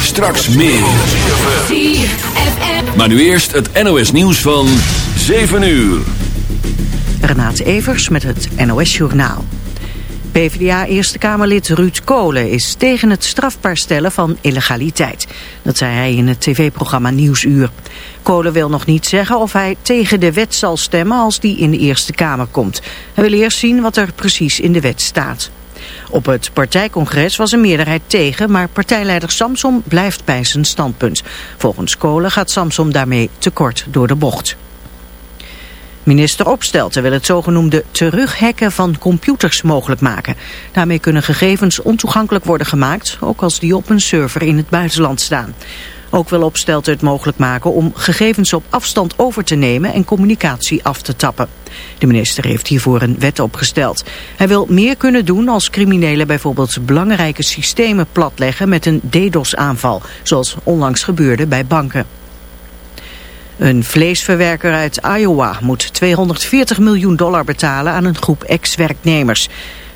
Straks meer. Maar nu eerst het NOS nieuws van 7 uur. Renate Evers met het NOS Journaal. PvdA Eerste Kamerlid Ruud Kolen is tegen het strafbaar stellen van illegaliteit. Dat zei hij in het tv-programma Nieuwsuur. Kolen wil nog niet zeggen of hij tegen de wet zal stemmen als die in de Eerste Kamer komt. Hij wil eerst zien wat er precies in de wet staat. Op het partijcongres was een meerderheid tegen, maar partijleider Samsom blijft bij zijn standpunt. Volgens Kolen gaat Samsom daarmee tekort door de bocht. Minister Opstelten wil het zogenoemde terughacken van computers mogelijk maken. Daarmee kunnen gegevens ontoegankelijk worden gemaakt, ook als die op een server in het buitenland staan. Ook wil Opstelten het mogelijk maken om gegevens op afstand over te nemen en communicatie af te tappen. De minister heeft hiervoor een wet opgesteld. Hij wil meer kunnen doen als criminelen bijvoorbeeld belangrijke systemen platleggen met een DDoS-aanval, zoals onlangs gebeurde bij banken. Een vleesverwerker uit Iowa moet 240 miljoen dollar betalen aan een groep ex-werknemers.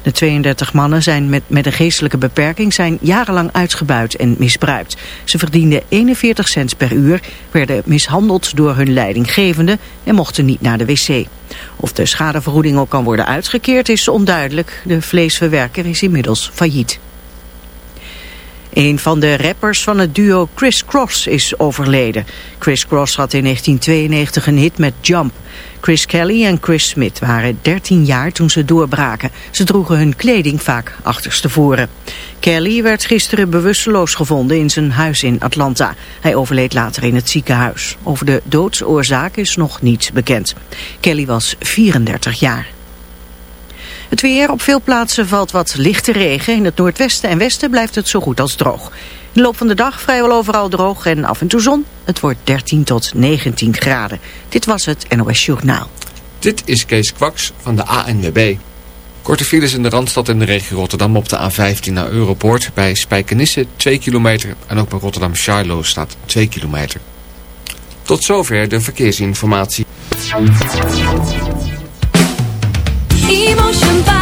De 32 mannen zijn met, met een geestelijke beperking zijn jarenlang uitgebuit en misbruikt. Ze verdienden 41 cent per uur, werden mishandeld door hun leidinggevende en mochten niet naar de wc. Of de schadevergoeding ook kan worden uitgekeerd is onduidelijk. De vleesverwerker is inmiddels failliet. Een van de rappers van het duo Chris Cross is overleden. Chris Cross had in 1992 een hit met Jump. Chris Kelly en Chris Smith waren 13 jaar toen ze doorbraken. Ze droegen hun kleding vaak achterstevoren. Kelly werd gisteren bewusteloos gevonden in zijn huis in Atlanta. Hij overleed later in het ziekenhuis. Over de doodsoorzaak is nog niets bekend. Kelly was 34 jaar. Het weer op veel plaatsen valt wat lichte regen. In het noordwesten en westen blijft het zo goed als droog. In de loop van de dag vrijwel overal droog en af en toe zon. Het wordt 13 tot 19 graden. Dit was het NOS Journaal. Dit is Kees Kwaks van de ANWB. Korte files in de Randstad en de regio Rotterdam op de A15 naar Europoort. Bij Spijkenisse 2 kilometer en ook bij Rotterdam-Charlo staat 2 kilometer. Tot zover de verkeersinformatie. Emotion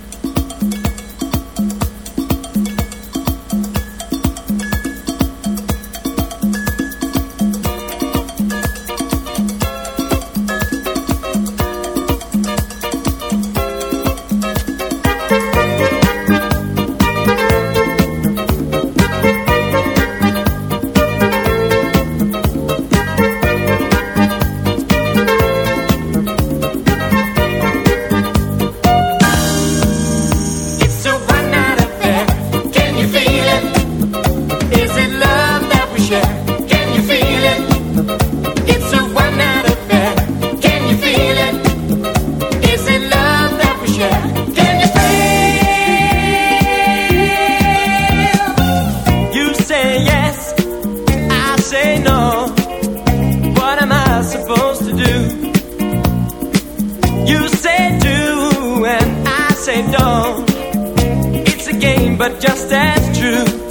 But just as true.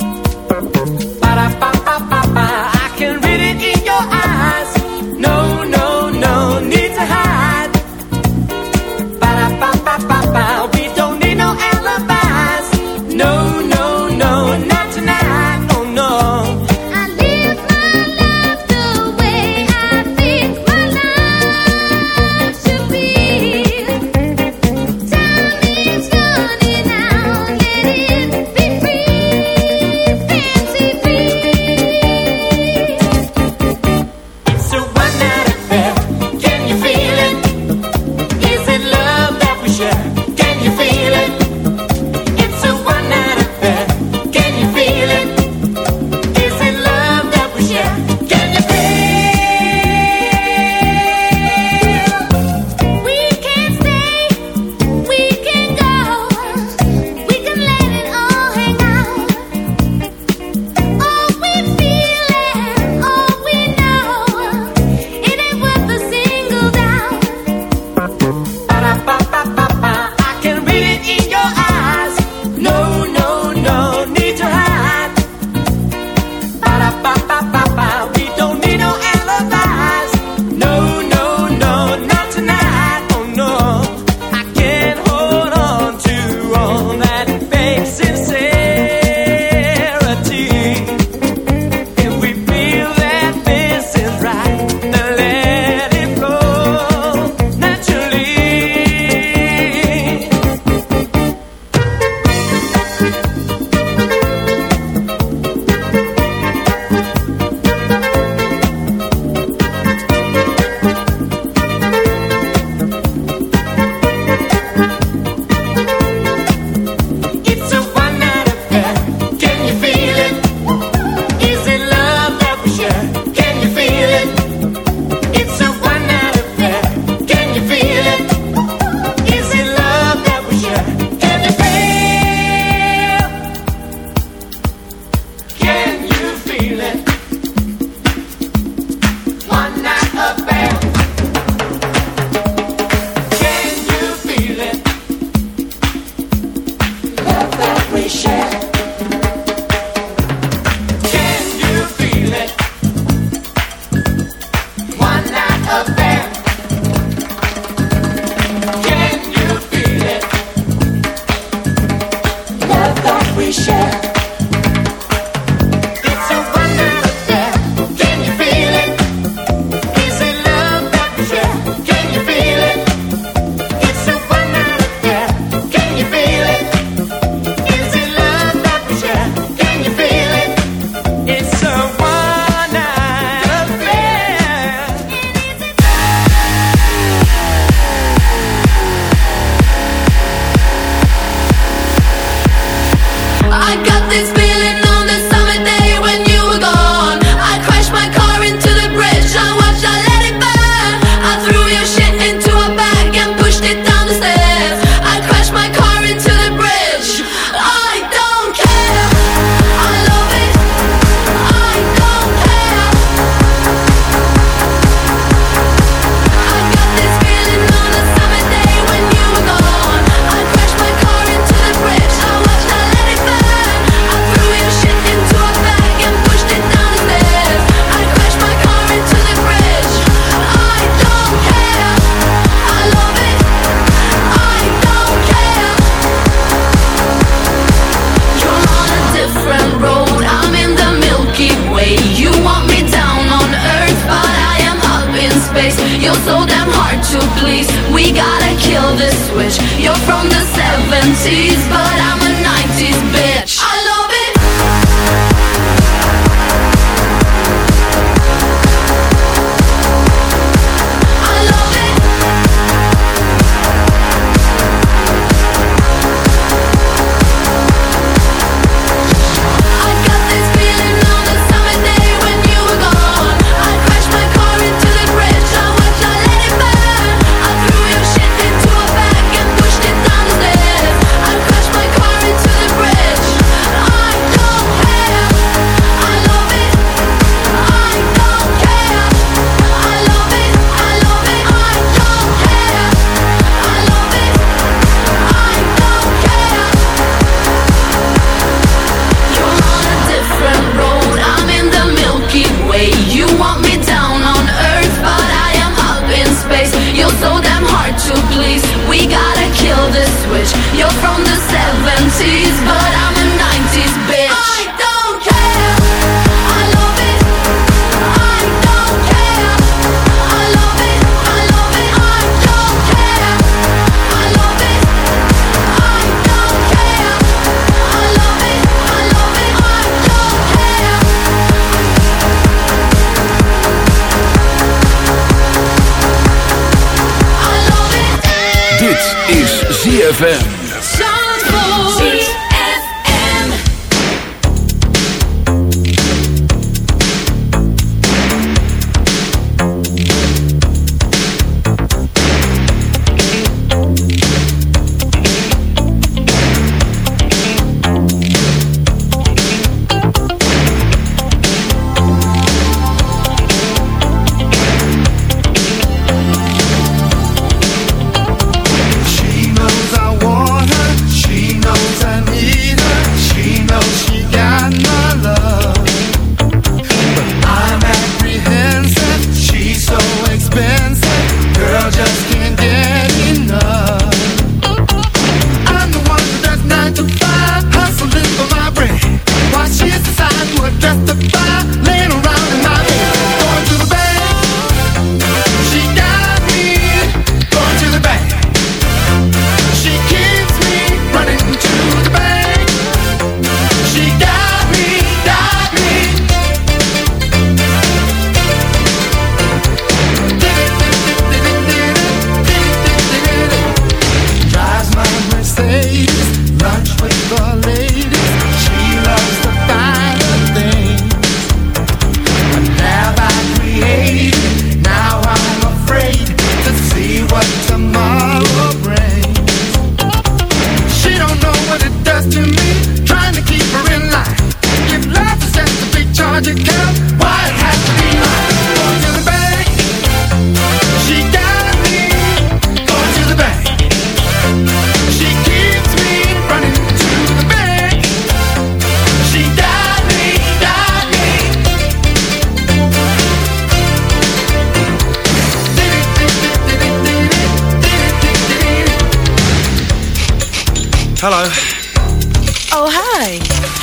is ZFM.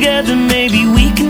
together, maybe we can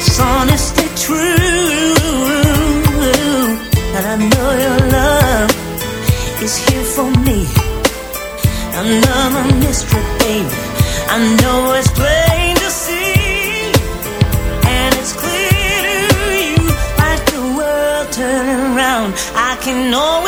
It's honestly true. And I know your love is here for me. I'm not a mystery, baby. I know it's plain to see. And it's clear to you, like the world turning around. I can always.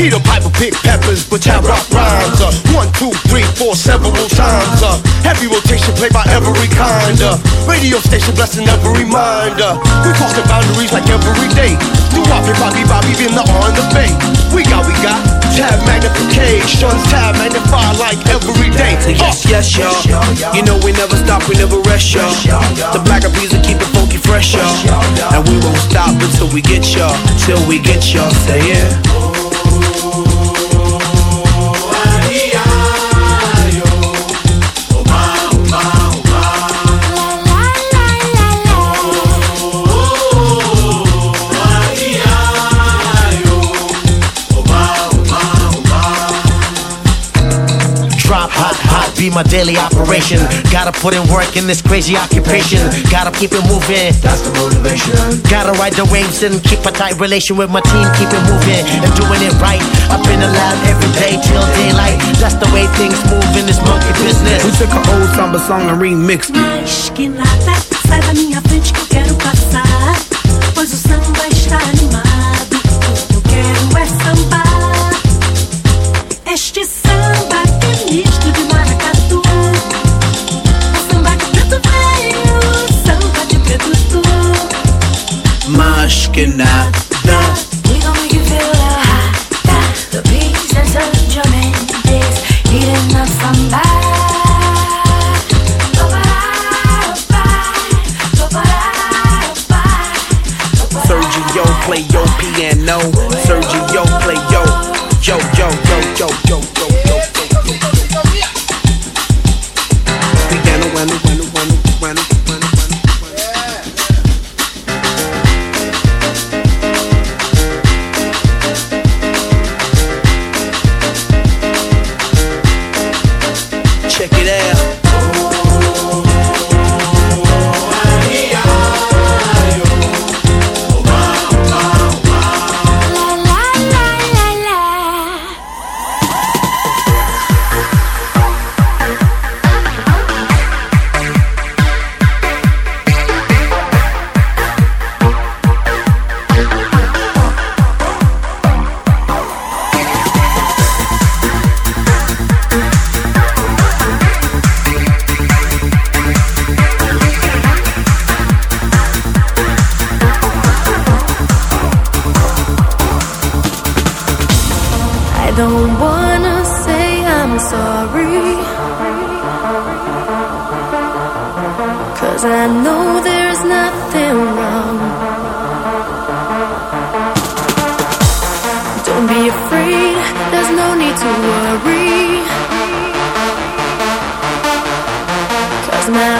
Peter Piper pick peppers, but have rock rhymes. Uh, one, two, three, four, several times. Uh, heavy rotation played by every kind of radio station blessing every mind. Uh, we crossing boundaries like every day. New Bobby, Bobby, Bobby, in the on the bay. We got, we got tab magnification, tab magnify like every day. So yes, yes, y'all. You know we never stop, we never rest, y'all. The Black Eyed Peas will keep it funky fresh, y'all. And we won't stop until we get y'all, till we get y'all. Say yeah. be my daily operation. Gotta put in work in this crazy occupation. Gotta keep it moving. That's the motivation. Gotta ride the waves and keep a tight relation with my team. Keep it moving and doing it right. I've been alive every day till daylight. That's the way things move in this monkey business. We took an old samba song and remixed. Que nada, minha frente que eu quero passar. Pois o samba my